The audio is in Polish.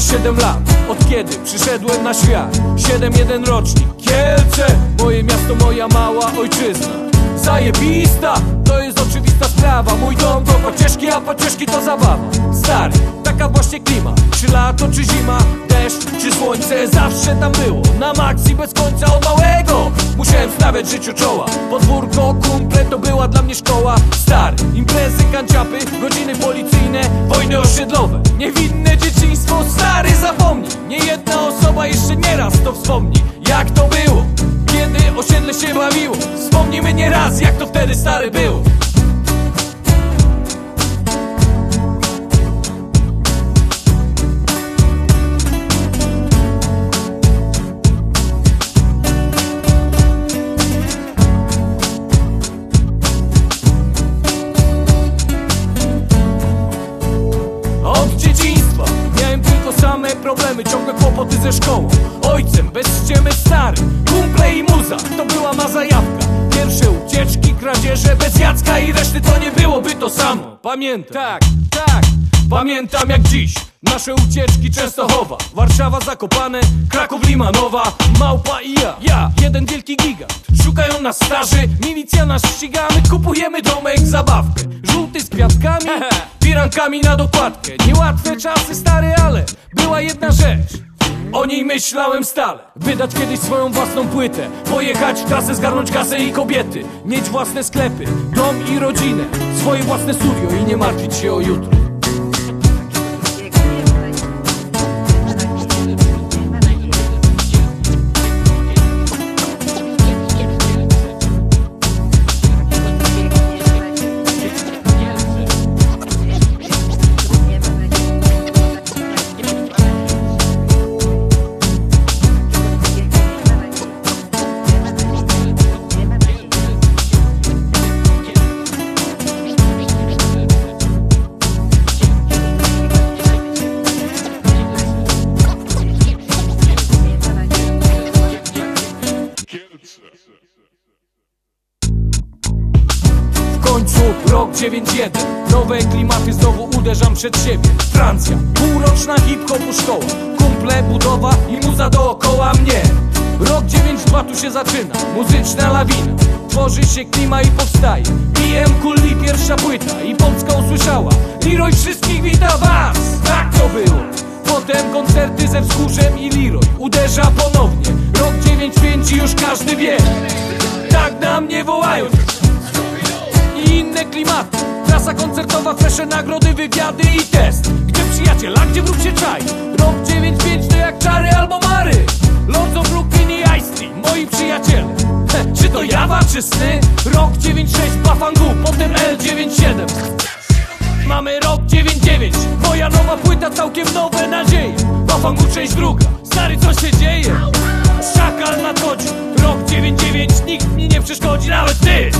7 lat Od kiedy przyszedłem na świat. 7-1 rocznik Kielce Moje miasto, moja mała ojczyzna. Zajebista To jest oczywista sprawa. Mój dom to pocieszki, a pocieszki to zabawa. Stary, taka właśnie klima. Czy lato, czy zima, deszcz, czy słońce Zawsze tam było. Na maksa bez końca od małego Musiałem stawiać życiu czoła. Podwórko, kumple to była dla mnie szkoła. Stary, imprezy, kanciapy, godziny policyjne Wojny osiedlowe, niewinne Stary, zapomnij, nie jedna osoba jeszcze nieraz to wspomni. Jak to było, kiedy osiedle się bawiło? Wspomnimy nieraz, jak to wtedy stary było kłopoty ze szkołą Ojcem, bez ściemy stary. Kumple i muza, to była ma zajawka. Pierwsze ucieczki, kradzieże Bez Jacka i reszty to nie byłoby to samo. Pamiętam. Tak, tak. Pamiętam jak dziś. Nasze ucieczki Częstochowa Warszawa Zakopane Kraków Limanowa Małpa i ja. Ja, jeden wielki gigant. Szukają nas starzy Milicja nas ścigamy Kupujemy domek, zabawkę Żółty z kwiatkami Pirankami na dokładkę. Niełatwe czasy stary, ale Była jedna rzecz. O niej myślałem stale. Wydać kiedyś swoją własną płytę. Pojechać w trasę, zgarnąć kasę i kobiety. Mieć własne sklepy, dom i rodzinę. Swoje własne studio i nie martwić się o jutro Rok 9-1 Nowe klimaty znowu uderzam przed siebie. Francja, półroczna hip-hopu szkoła Kumple, budowa i muza dookoła mnie. Rok 9-2 tu się zaczyna. Muzyczna lawina. Tworzy się klima i powstaje. PM Kulli pierwsza płyta. I Polska usłyszała. Leroy wszystkich wita was. Tak to było. Potem koncerty ze wzgórzem i Leroy. Uderza ponownie. Rok 9-5 i już każdy wie. Tak na mnie wołają i inne klimaty. Trasa koncertowa, fresze nagrody, wywiady i test. Gdzie przyjaciel, a gdzie wróg się czai? Rok 9-5 to jak czary albo mary. Lords of Brooklyn i Ice moi przyjaciele. He, Czy to jawa, czy sny? Rok 9-6 Bafangu, potem L9-7 Mamy rok 9-9 Moja nowa płyta, całkiem nowe nadzieje. Bafangu część druga Stary, co się dzieje? Szakal nadchodzi Rok 9-9 Nikt mi nie przeszkodzi, nawet ty